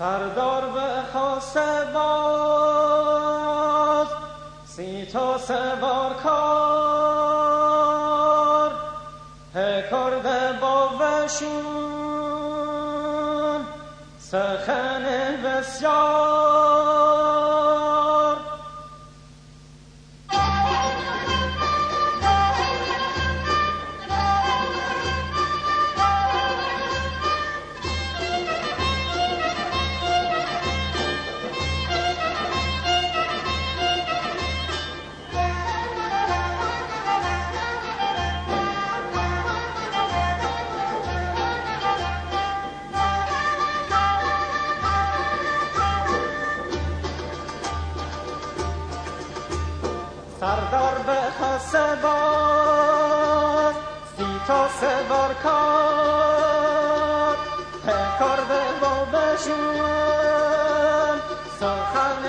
سردار به خاصه باز سی تا سوار کار. کرده با وشون سخن بسیار. سی تا سه بار کار کرده با بشون سخن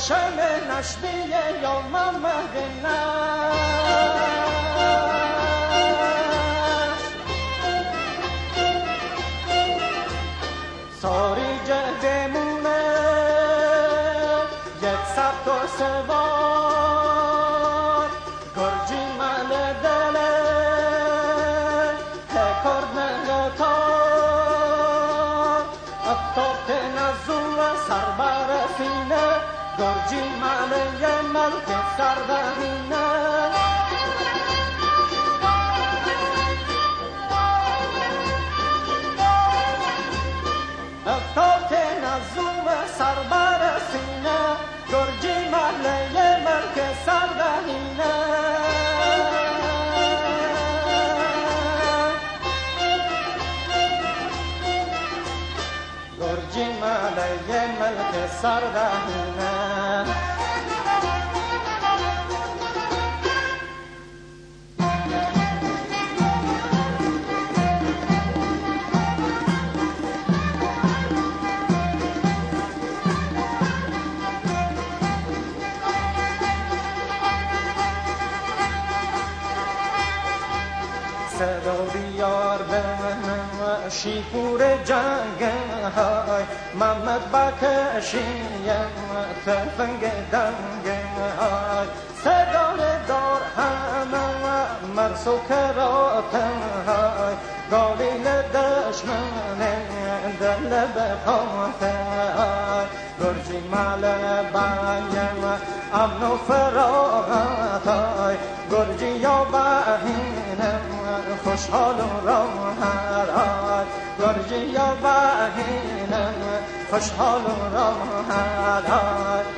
شم نشبیه یا محمد نش ساری جهدمونه یک سبت و سوار گرجی مل دله کرد نگتار سینه گرجی ماله ملک سردهینه افتاد نزوم سربر سینه گرجی محله ملک سردهینه گرجی محله ملک سردهینه صدا بیار به شیپور جنگ های. محمد بکشیم تفنگ دنگ های. صدا دار همه مرسو کراتن های. گالیل دشمن دل بخاطر گرجی مال بایم امن و فراغت گرجی یا بهینم خوشحال و راحت گرجی یا بهینم خوشحال و راحت.